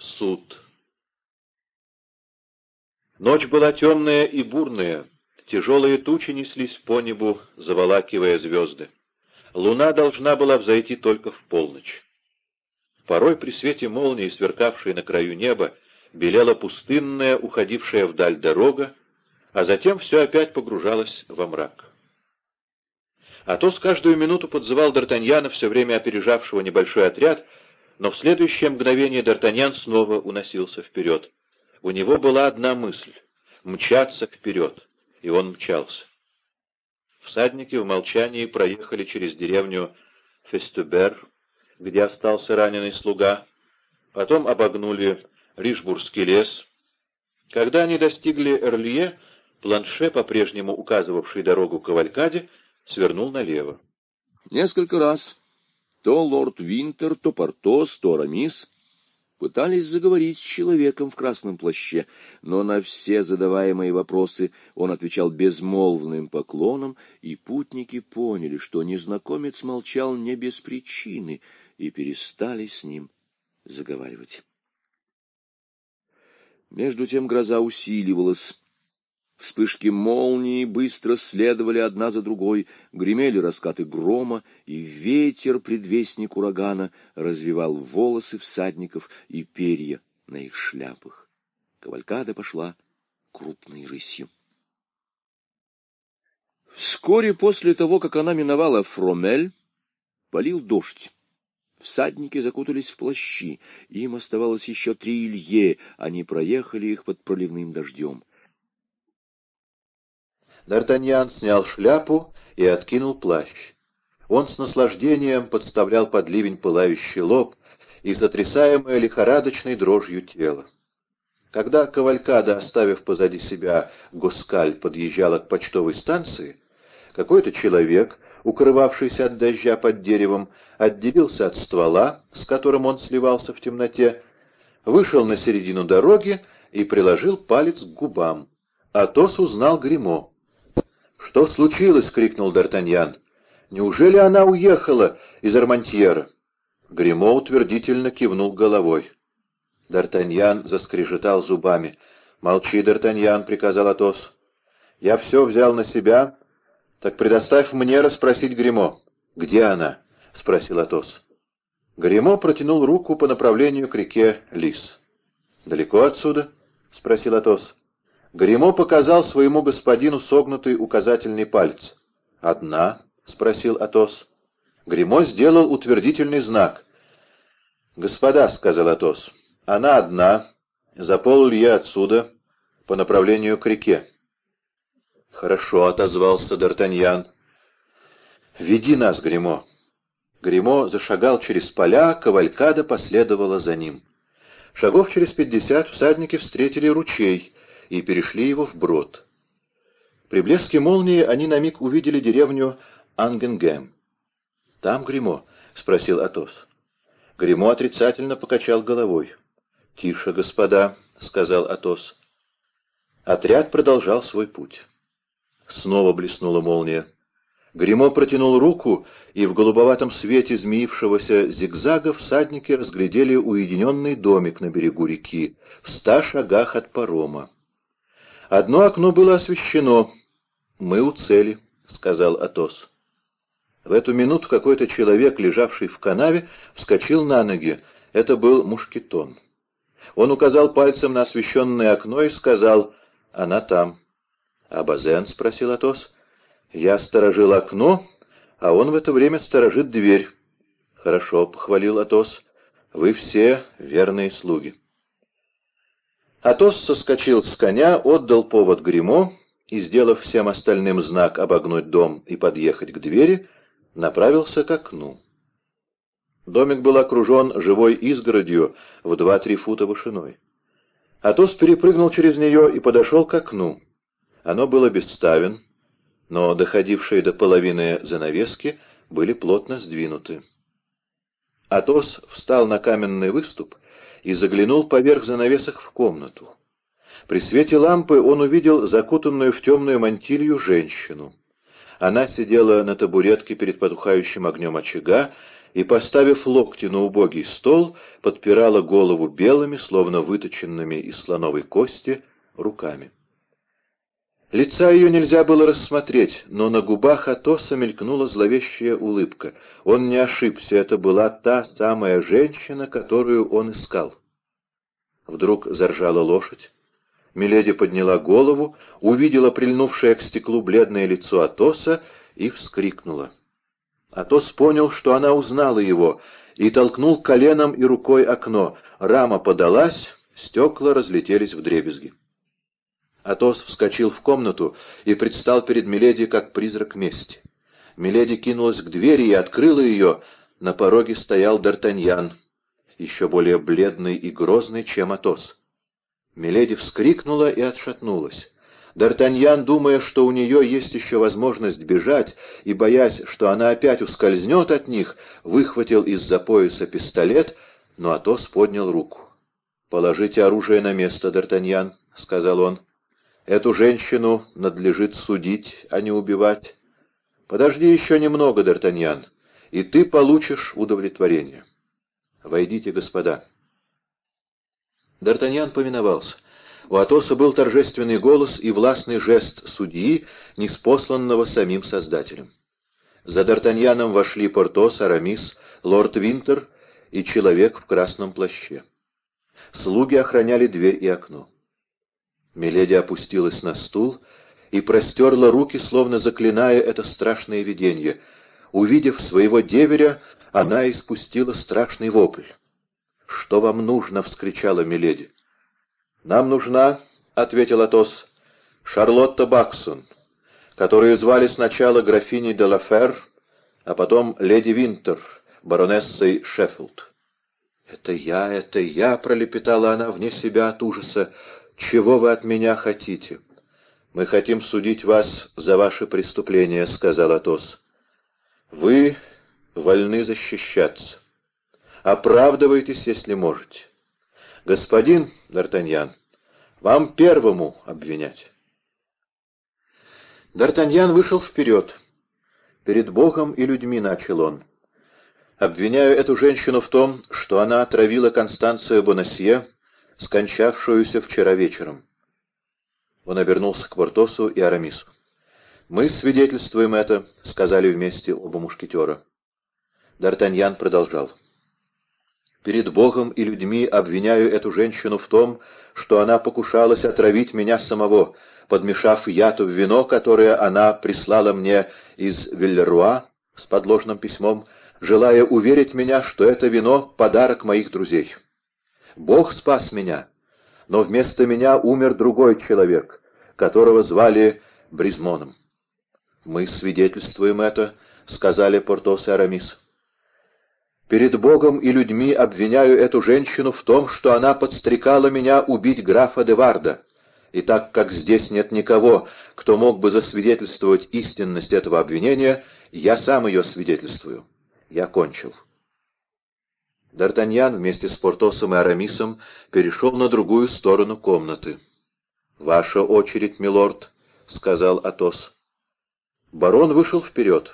Суд. Ночь была темная и бурная, тяжелые тучи неслись по небу, заволакивая звезды. Луна должна была взойти только в полночь. Порой при свете молнии, сверкавшей на краю неба, белела пустынная, уходившая вдаль дорога, а затем все опять погружалось во мрак. Атос каждую минуту подзывал Д'Артаньяна, все время опережавшего небольшой отряд, но в следующее мгновение Д'Артаньян снова уносился вперед. У него была одна мысль — мчаться вперед, и он мчался. Всадники в молчании проехали через деревню Фестубер, где остался раненый слуга, потом обогнули Ришбургский лес. Когда они достигли Эрлье, Планше, по-прежнему указывавший дорогу к Кавалькаде, свернул налево. Несколько раз то лорд Винтер, то Портос, то Арамис пытались заговорить с человеком в красном плаще, но на все задаваемые вопросы он отвечал безмолвным поклоном, и путники поняли, что незнакомец молчал не без причины, и перестали с ним заговаривать. Между тем гроза усиливалась, Вспышки молнии быстро следовали одна за другой, гремели раскаты грома, и ветер, предвестник урагана, развивал волосы всадников и перья на их шляпах. Кавалькада пошла крупной рысью. Вскоре после того, как она миновала Фромель, полил дождь. Всадники закутались в плащи, им оставалось еще три илье, они проехали их под проливным дождем. Д'Артаньян снял шляпу и откинул плащ. Он с наслаждением подставлял под ливень пылающий лоб и сотрясаемое лихорадочной дрожью тело. Когда кавалькада, оставив позади себя Госкаль, подъезжала к почтовой станции, какой-то человек, укрывавшийся от дождя под деревом, отделился от ствола, с которым он сливался в темноте, вышел на середину дороги и приложил палец к губам. Атос узнал гримо «Что случилось?» — крикнул Д'Артаньян. «Неужели она уехала из Армантьера?» Гремо утвердительно кивнул головой. Д'Артаньян заскрежетал зубами. «Молчи, Д'Артаньян», — приказал Атос. «Я все взял на себя, так предоставь мне расспросить Гремо. «Где она?» — спросил Атос. Гремо протянул руку по направлению к реке Лис. «Далеко отсюда?» — спросил Атос. Гремо показал своему господину согнутый указательный палец. «Одна?» — спросил Атос. Гремо сделал утвердительный знак. «Господа», — сказал Атос, — «она одна, за полулье отсюда, по направлению к реке». «Хорошо», — отозвался Д'Артаньян. «Веди нас, Гремо». Гремо зашагал через поля, кавалькада последовала за ним. Шагов через пятьдесят всадники встретили ручей — и перешли его вброд. При блеске молнии они на миг увидели деревню Ангенгем. «Там Гримо?» — спросил Атос. Гримо отрицательно покачал головой. «Тише, господа», — сказал Атос. Отряд продолжал свой путь. Снова блеснула молния. Гримо протянул руку, и в голубоватом свете змеившегося зигзага всадники разглядели уединенный домик на берегу реки, в ста шагах от парома. Одно окно было освещено. «Мы у цели», — сказал Атос. В эту минуту какой-то человек, лежавший в канаве, вскочил на ноги. Это был мушкетон. Он указал пальцем на освещенное окно и сказал «Она там». «А Базен?» — спросил Атос. «Я сторожил окно, а он в это время сторожит дверь». «Хорошо», — похвалил Атос. «Вы все верные слуги». Атос соскочил с коня, отдал повод гримо и, сделав всем остальным знак обогнуть дом и подъехать к двери, направился к окну. Домик был окружен живой изгородью в два-три фута вышиной. Атос перепрыгнул через нее и подошел к окну. Оно было без ставен, но доходившие до половины занавески были плотно сдвинуты. Атос встал на каменный выступ и заглянул поверх занавесок в комнату. При свете лампы он увидел закутанную в темную мантилью женщину. Она сидела на табуретке перед потухающим огнем очага и, поставив локти на убогий стол, подпирала голову белыми, словно выточенными из слоновой кости, руками. Лица ее нельзя было рассмотреть, но на губах Атоса мелькнула зловещая улыбка. Он не ошибся, это была та самая женщина, которую он искал. Вдруг заржала лошадь. Миледи подняла голову, увидела прильнувшее к стеклу бледное лицо Атоса и вскрикнула. Атос понял, что она узнала его, и толкнул коленом и рукой окно. Рама подалась, стекла разлетелись в дребезги. Атос вскочил в комнату и предстал перед Миледи как призрак мести. Миледи кинулась к двери и открыла ее. На пороге стоял Д'Артаньян, еще более бледный и грозный, чем Атос. Миледи вскрикнула и отшатнулась. Д'Артаньян, думая, что у нее есть еще возможность бежать, и боясь, что она опять ускользнет от них, выхватил из-за пояса пистолет, но Атос поднял руку. «Положите оружие на место, Д'Артаньян», — сказал он. «Эту женщину надлежит судить, а не убивать. Подожди еще немного, Д'Артаньян, и ты получишь удовлетворение. Войдите, господа». Д'Артаньян повиновался. У Атоса был торжественный голос и властный жест судьи, неспосланного самим Создателем. За Д'Артаньяном вошли Портос, Арамис, лорд Винтер и человек в красном плаще. Слуги охраняли дверь и окно. Миледи опустилась на стул и простерла руки, словно заклиная это страшное видение. Увидев своего деверя, она испустила страшный вопль. «Что вам нужно?» — вскричала Миледи. «Нам нужна», — ответил Атос, — «Шарлотта Баксон, которую звали сначала графиней де Лафер, а потом леди Винтер, баронессой Шеффилд». «Это я, это я!» — пролепетала она вне себя от ужаса. «Чего вы от меня хотите?» «Мы хотим судить вас за ваши преступления», — сказал Атос. «Вы вольны защищаться. Оправдывайтесь, если можете. Господин Д'Артаньян, вам первому обвинять. Д'Артаньян вышел вперед. Перед Богом и людьми начал он. Обвиняю эту женщину в том, что она отравила Констанцию Бонасье, скончавшуюся вчера вечером. Он обернулся к Портосу и Арамису. «Мы свидетельствуем это», — сказали вместе оба мушкетера. Д'Артаньян продолжал. «Перед Богом и людьми обвиняю эту женщину в том, что она покушалась отравить меня самого, подмешав яд в вино, которое она прислала мне из Вильеруа с подложным письмом, желая уверить меня, что это вино — подарок моих друзей. Бог спас меня, но вместо меня умер другой человек, которого звали Бризмоном. «Мы свидетельствуем это», — сказали Портос и Арамис. Перед Богом и людьми обвиняю эту женщину в том, что она подстрекала меня убить графа Деварда. И так как здесь нет никого, кто мог бы засвидетельствовать истинность этого обвинения, я сам ее свидетельствую. Я кончил. Д'Артаньян вместе с Портосом и Арамисом перешел на другую сторону комнаты. «Ваша очередь, милорд», — сказал Атос. Барон вышел вперед.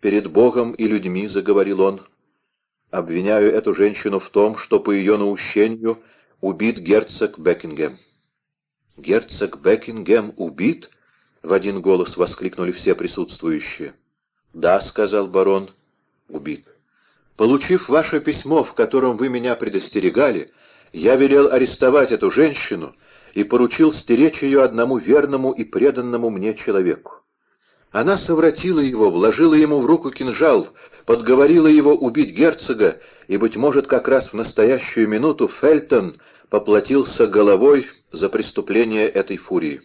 «Перед Богом и людьми», — заговорил он, — Обвиняю эту женщину в том, что по ее наущению убит герцог Бекингем. «Герцог Бекингем убит?» — в один голос воскликнули все присутствующие. «Да», — сказал барон, — «убит». «Получив ваше письмо, в котором вы меня предостерегали, я велел арестовать эту женщину и поручил стеречь ее одному верному и преданному мне человеку. Она совратила его, вложила ему в руку кинжал, подговорила его убить герцога, и, быть может, как раз в настоящую минуту Фельтон поплатился головой за преступление этой фурии.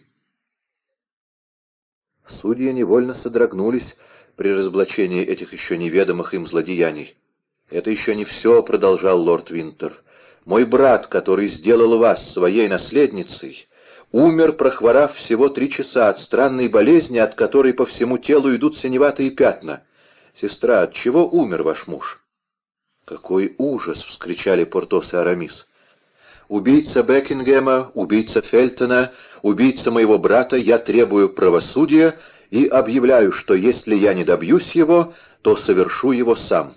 Судьи невольно содрогнулись при разоблачении этих еще неведомых им злодеяний. «Это еще не все», — продолжал лорд Винтер. «Мой брат, который сделал вас своей наследницей, умер, прохворав всего три часа от странной болезни, от которой по всему телу идут синеватые пятна. Сестра, от чего умер ваш муж? Какой ужас! — вскричали Портос и Арамис. Убийца Бекингема, убийца Фельтона, убийца моего брата, я требую правосудия и объявляю, что если я не добьюсь его, то совершу его сам.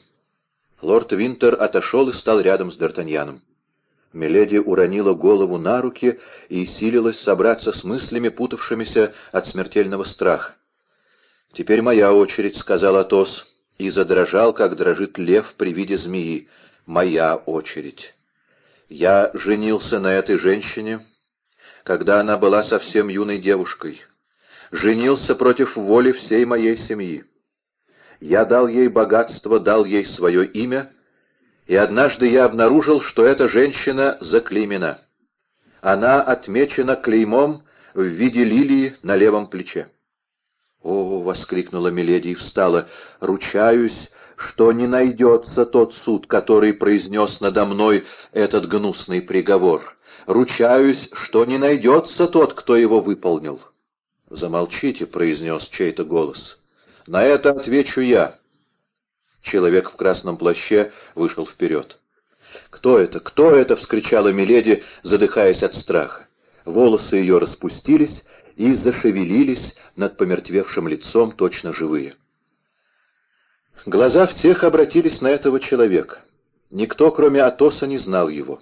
Лорд Винтер отошел и стал рядом с Д'Артаньяном. Миледи уронила голову на руки и силилась собраться с мыслями, путавшимися от смертельного страха. «Теперь моя очередь», — сказал Атос, и задрожал, как дрожит лев при виде змеи. «Моя очередь». Я женился на этой женщине, когда она была совсем юной девушкой. Женился против воли всей моей семьи. Я дал ей богатство, дал ей свое имя, и однажды я обнаружил, что эта женщина заклеймена. Она отмечена клеймом в виде лилии на левом плече. «О!» — воскликнула Миледи и встала. «Ручаюсь, что не найдется тот суд, который произнес надо мной этот гнусный приговор. Ручаюсь, что не найдется тот, кто его выполнил». «Замолчите», — произнес чей-то голос. «На это отвечу я». Человек в красном плаще вышел вперед. «Кто это? Кто это?» — вскричала Миледи, задыхаясь от страха. Волосы ее распустились и зашевелились над помертвевшим лицом, точно живые. Глаза всех обратились на этого человека. Никто, кроме Атоса, не знал его.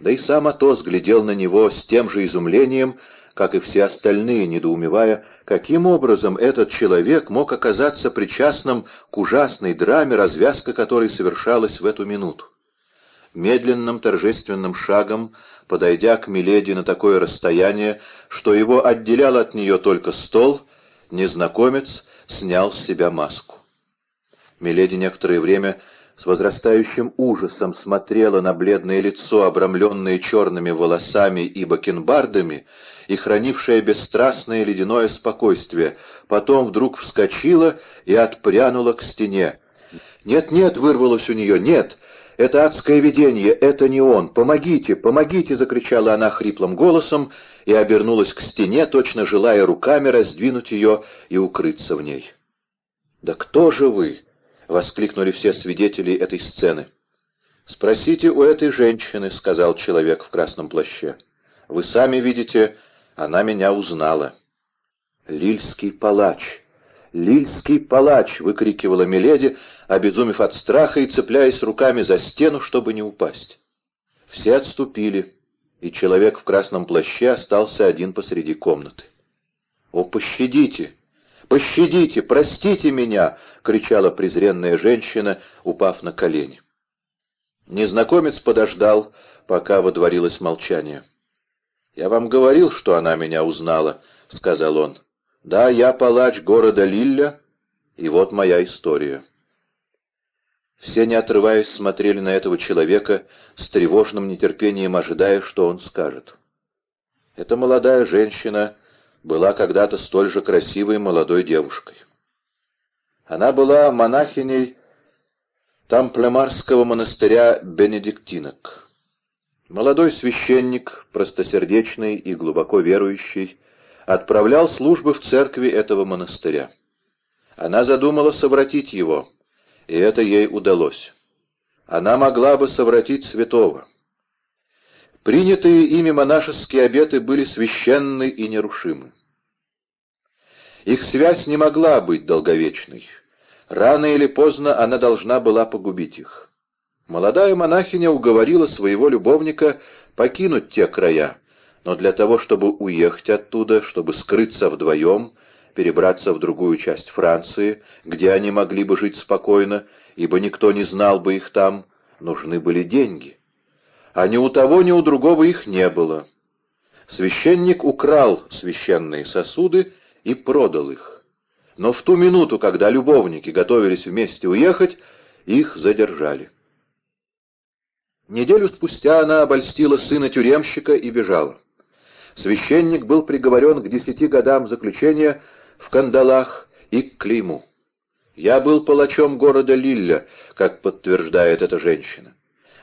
Да и сам Атос глядел на него с тем же изумлением, как и все остальные, недоумевая, каким образом этот человек мог оказаться причастным к ужасной драме, развязка которой совершалась в эту минуту. Медленным торжественным шагом, подойдя к Миледи на такое расстояние, что его отделял от нее только стол, незнакомец снял с себя маску. Миледи некоторое время с возрастающим ужасом смотрела на бледное лицо, обрамленное черными волосами и бакенбардами, и хранившее бесстрастное ледяное спокойствие, потом вдруг вскочила и отпрянула к стене. «Нет-нет!» — вырвалось у нее. «Нет! Это адское видение! Это не он! Помогите! Помогите!» — закричала она хриплым голосом и обернулась к стене, точно желая руками раздвинуть ее и укрыться в ней. «Да кто же вы?» — воскликнули все свидетели этой сцены. «Спросите у этой женщины», — сказал человек в красном плаще. «Вы сами видите, она меня узнала». «Лильский палач! Лильский палач!» — выкрикивала Миледи, обезумев от страха и цепляясь руками за стену, чтобы не упасть. Все отступили, и человек в красном плаще остался один посреди комнаты. «О, пощадите! Пощадите! Простите меня!» — кричала презренная женщина, упав на колени. Незнакомец подождал, пока водворилось молчание. «Я вам говорил, что она меня узнала», — сказал он. «Да, я палач города Лилля, и вот моя история». Все, не отрываясь, смотрели на этого человека с тревожным нетерпением, ожидая, что он скажет. Эта молодая женщина была когда-то столь же красивой молодой девушкой. Она была монахиней Тамплемарского монастыря бенедиктинок. Молодой священник, простосердечный и глубоко верующий, отправлял службы в церкви этого монастыря. Она задумала совратить его, и это ей удалось. Она могла бы совратить святого. Принятые ими монашеские обеты были священны и нерушимы. Их связь не могла быть долговечной. Рано или поздно она должна была погубить их. Молодая монахиня уговорила своего любовника покинуть те края, но для того, чтобы уехать оттуда, чтобы скрыться вдвоем, перебраться в другую часть Франции, где они могли бы жить спокойно, ибо никто не знал бы их там, нужны были деньги. А ни у того, ни у другого их не было. Священник украл священные сосуды и продал их. Но в ту минуту, когда любовники готовились вместе уехать, их задержали. Неделю спустя она обольстила сына тюремщика и бежала. Священник был приговорен к десяти годам заключения в кандалах и к клейму. Я был палачом города Лилля, как подтверждает эта женщина.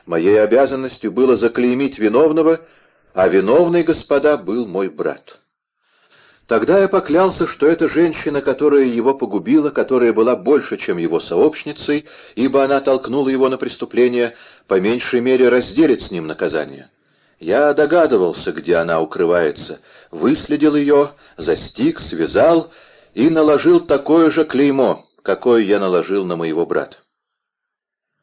Моей обязанностью было заклеймить виновного, а виновный, господа, был мой брат. Тогда я поклялся, что эта женщина, которая его погубила, которая была больше, чем его сообщницей, ибо она толкнула его на преступление, по меньшей мере разделит с ним наказание. Я догадывался, где она укрывается, выследил ее, застиг, связал и наложил такое же клеймо, какое я наложил на моего брата.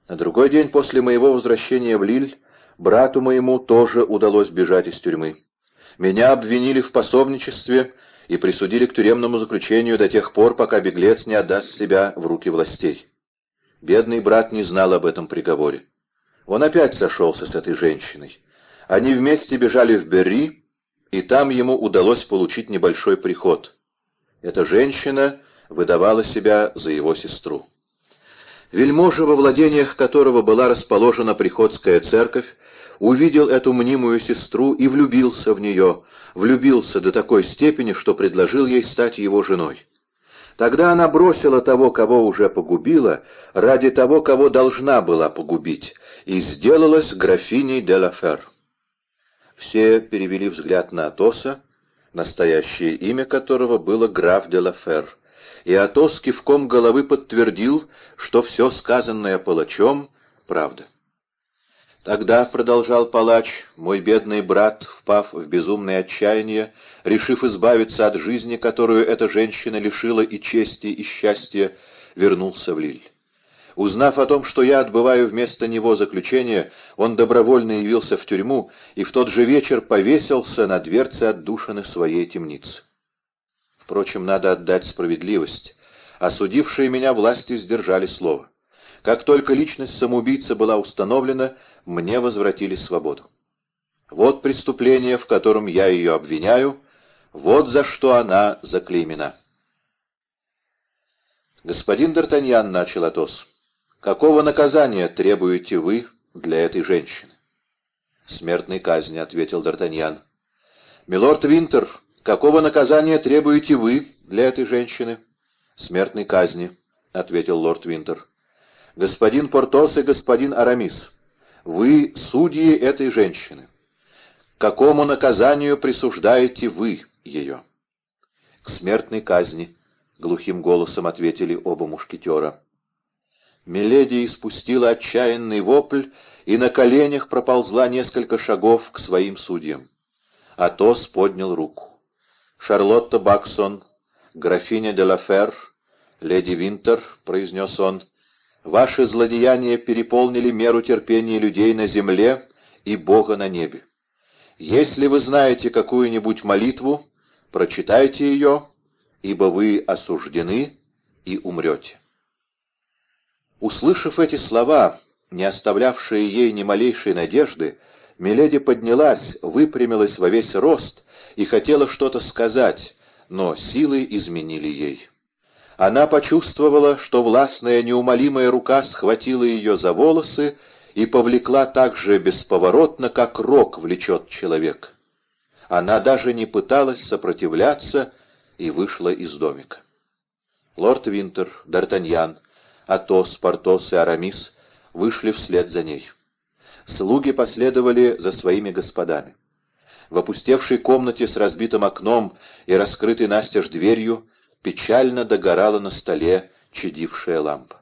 На другой день после моего возвращения в Лиль брату моему тоже удалось бежать из тюрьмы. Меня обвинили в пособничестве и присудили к тюремному заключению до тех пор, пока беглец не отдаст себя в руки властей. Бедный брат не знал об этом приговоре. Он опять сошелся с этой женщиной. Они вместе бежали в Берри, и там ему удалось получить небольшой приход. Эта женщина выдавала себя за его сестру. Вельможа, во владениях которого была расположена приходская церковь, увидел эту мнимую сестру и влюбился в нее, влюбился до такой степени, что предложил ей стать его женой. Тогда она бросила того, кого уже погубила, ради того, кого должна была погубить, и сделалась графиней де ла Фер. Все перевели взгляд на Атоса, настоящее имя которого было граф де ла Фер, и Атос кивком головы подтвердил, что все сказанное палачом — правда. Тогда, — продолжал палач, — мой бедный брат, впав в безумное отчаяние, решив избавиться от жизни, которую эта женщина лишила и чести, и счастья, вернулся в Лиль. Узнав о том, что я отбываю вместо него заключение, он добровольно явился в тюрьму и в тот же вечер повесился на дверце отдушины своей темницы. Впрочем, надо отдать справедливость. Осудившие меня власти сдержали слово. Как только личность самоубийцы была установлена, мне возвратили свободу. Вот преступление, в котором я ее обвиняю, вот за что она заклеймена. «Господин Д'Артаньян», — начал Атос, — «какого наказания требуете вы для этой женщины?» «Смертной казни», — ответил Д'Артаньян. «Милорд Винтер, какого наказания требуете вы для этой женщины?» «Смертной казни», — ответил лорд Винтер. «Господин Портос и господин Арамис, вы судьи этой женщины. Какому наказанию присуждаете вы ее?» «К смертной казни», — глухим голосом ответили оба мушкетера. Миледи испустила отчаянный вопль и на коленях проползла несколько шагов к своим судьям. Атос поднял руку. «Шарлотта Баксон, графиня де Лафер, леди Винтер», — произнес он, — «ваши злодеяния переполнили меру терпения людей на земле и Бога на небе. Если вы знаете какую-нибудь молитву, прочитайте ее, ибо вы осуждены и умрете». Услышав эти слова, не оставлявшие ей ни малейшей надежды, Миледи поднялась, выпрямилась во весь рост и хотела что-то сказать, но силы изменили ей. Она почувствовала, что властная неумолимая рука схватила ее за волосы и повлекла так же бесповоротно, как рок влечет человек. Она даже не пыталась сопротивляться и вышла из домика. Лорд Винтер, Д'Артаньян, Атос, Портос и Арамис вышли вслед за ней. Слуги последовали за своими господами. В опустевшей комнате с разбитым окном и раскрытой настежь дверью печально догорала на столе чадившая лампа.